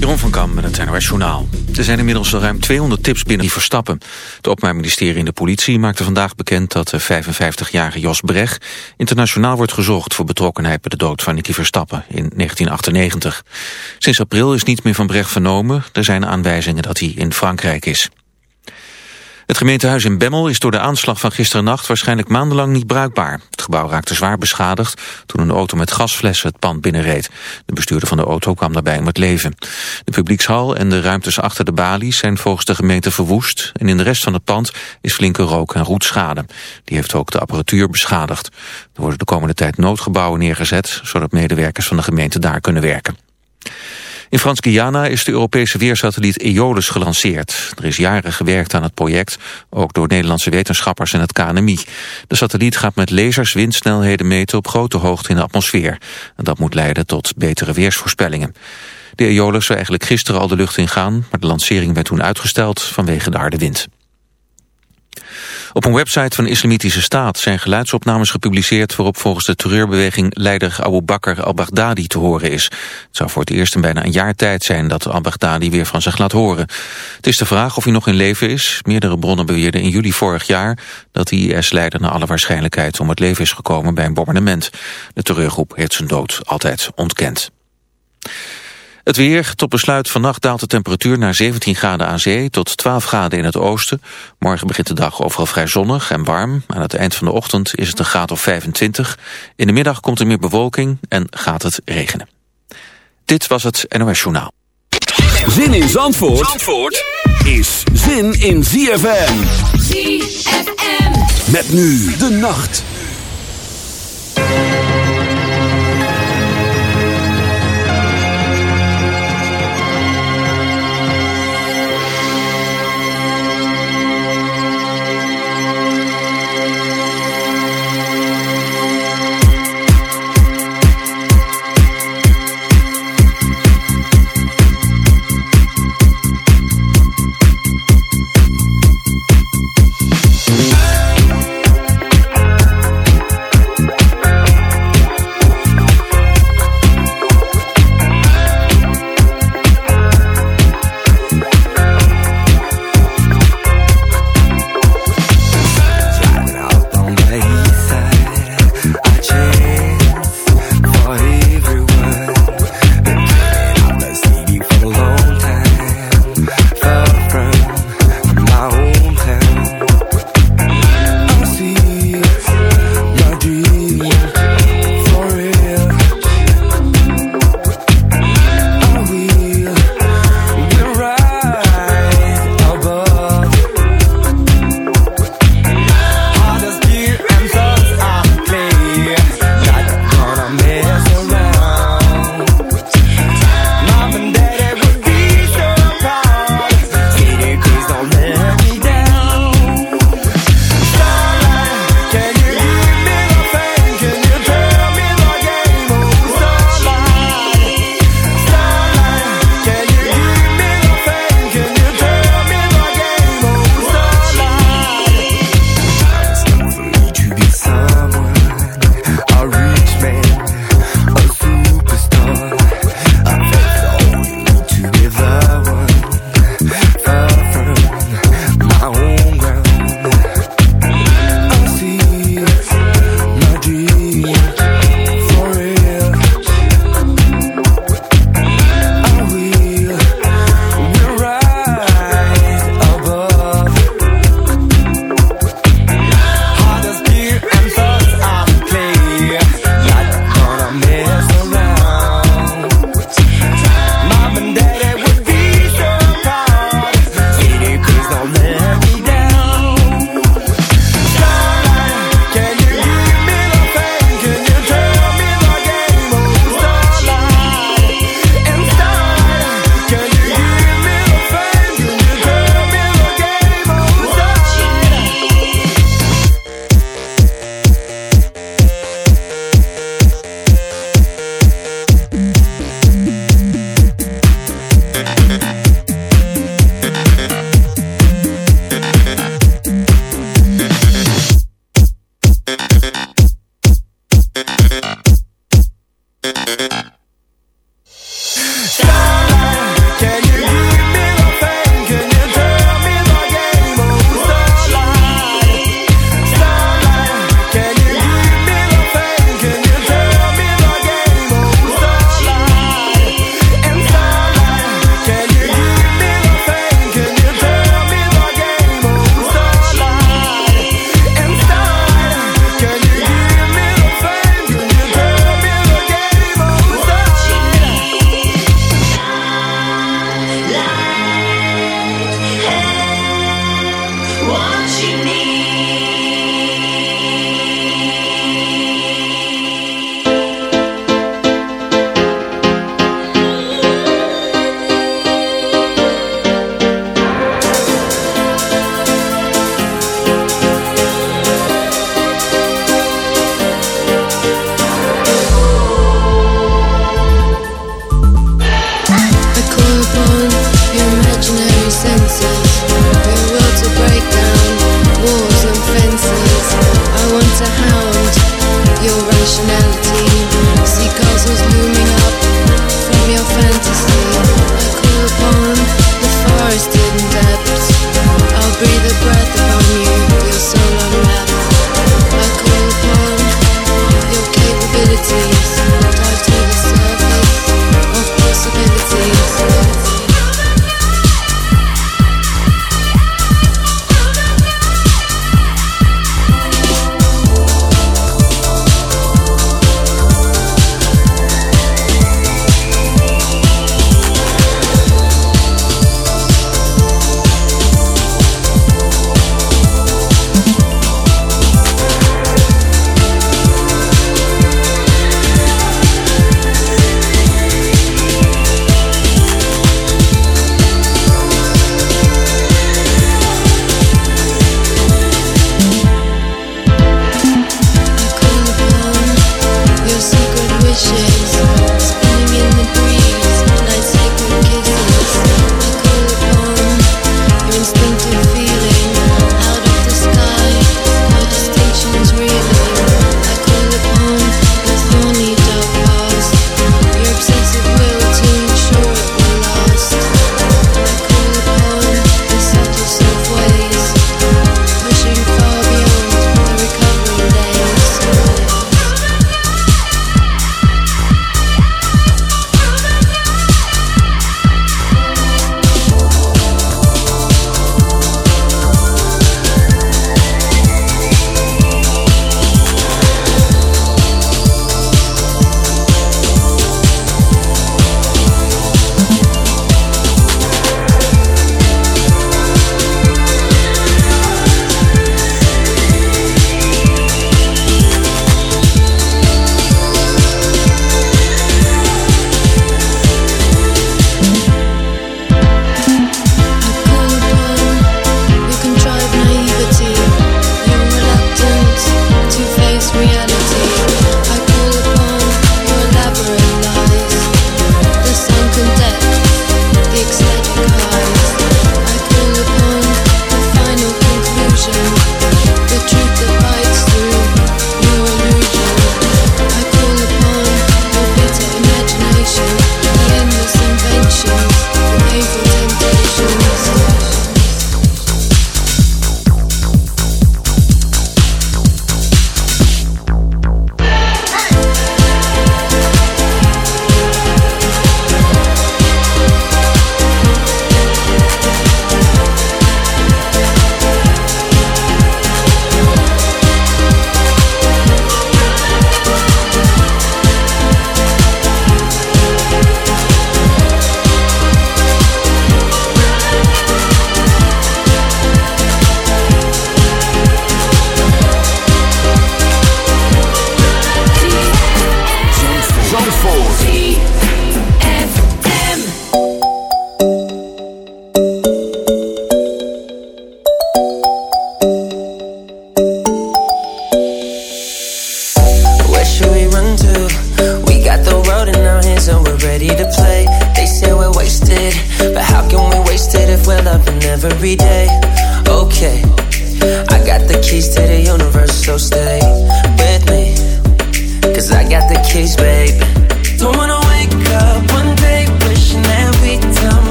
Jeroen van Kam met het NOS Journaal. Er zijn inmiddels al ruim 200 tips binnen die verstappen. Het Openbaar Ministerie en de politie maakten vandaag bekend dat de 55-jarige Jos Breg internationaal wordt gezocht voor betrokkenheid bij de dood van Nicky Verstappen in 1998. Sinds april is niets meer van Breg vernomen. Er zijn aanwijzingen dat hij in Frankrijk is. Het gemeentehuis in Bemmel is door de aanslag van gisternacht waarschijnlijk maandenlang niet bruikbaar. Het gebouw raakte zwaar beschadigd toen een auto met gasflessen het pand binnenreed. De bestuurder van de auto kwam daarbij om het leven. De publiekshal en de ruimtes achter de balies zijn volgens de gemeente verwoest en in de rest van het pand is flinke rook- en roetschade. Die heeft ook de apparatuur beschadigd. Er worden de komende tijd noodgebouwen neergezet zodat medewerkers van de gemeente daar kunnen werken. In Frans-Guyana is de Europese weersatelliet EOLUS gelanceerd. Er is jaren gewerkt aan het project, ook door Nederlandse wetenschappers en het KNMI. De satelliet gaat met lasers windsnelheden meten op grote hoogte in de atmosfeer. En dat moet leiden tot betere weersvoorspellingen. De EOLUS zou eigenlijk gisteren al de lucht in gaan, maar de lancering werd toen uitgesteld vanwege de harde wind. Op een website van Islamitische Staat zijn geluidsopnames gepubliceerd... waarop volgens de terreurbeweging leider Abu Bakr al-Baghdadi te horen is. Het zou voor het eerst in bijna een jaar tijd zijn dat al-Baghdadi weer van zich laat horen. Het is de vraag of hij nog in leven is. Meerdere bronnen beweerden in juli vorig jaar... dat de IS-leider naar alle waarschijnlijkheid om het leven is gekomen bij een bombardement. De terreurgroep heeft zijn dood altijd ontkend. Het weer, tot besluit vannacht daalt de temperatuur naar 17 graden aan zee tot 12 graden in het oosten. Morgen begint de dag overal vrij zonnig en warm. Aan het eind van de ochtend is het een graad of 25. In de middag komt er meer bewolking en gaat het regenen. Dit was het NOS Journaal. Zin in Zandvoort, Zandvoort is zin in ZFM. ZFM. Met nu de nacht.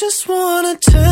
just wanna turn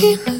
feeling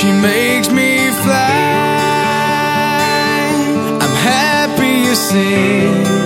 She makes me fly. I'm happy you sing.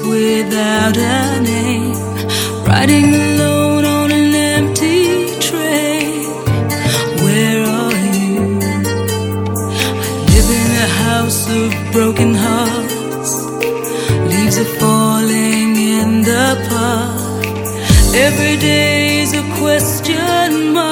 without a name, riding alone on an empty train. Where are you? I live in a house of broken hearts, leaves are falling in the park. Every day is a question mark.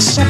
The supreme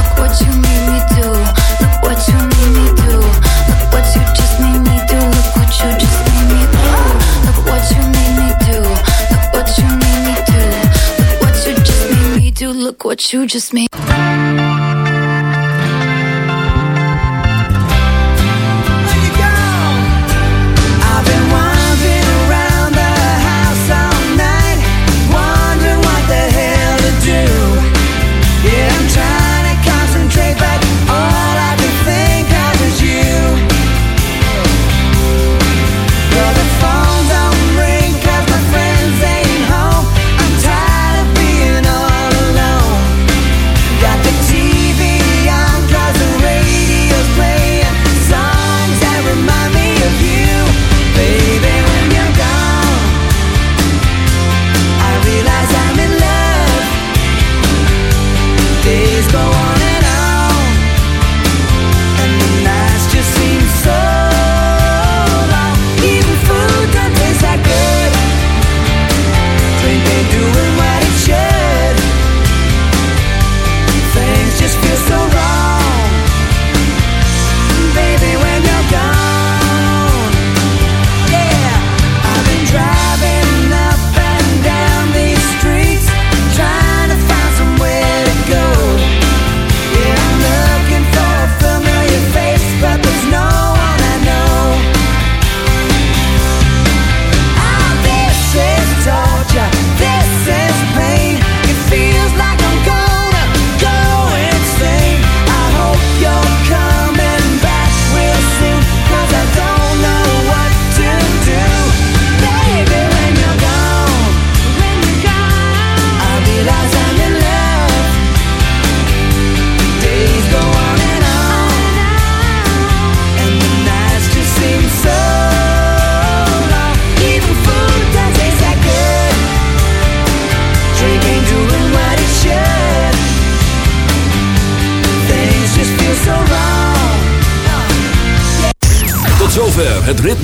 you just made.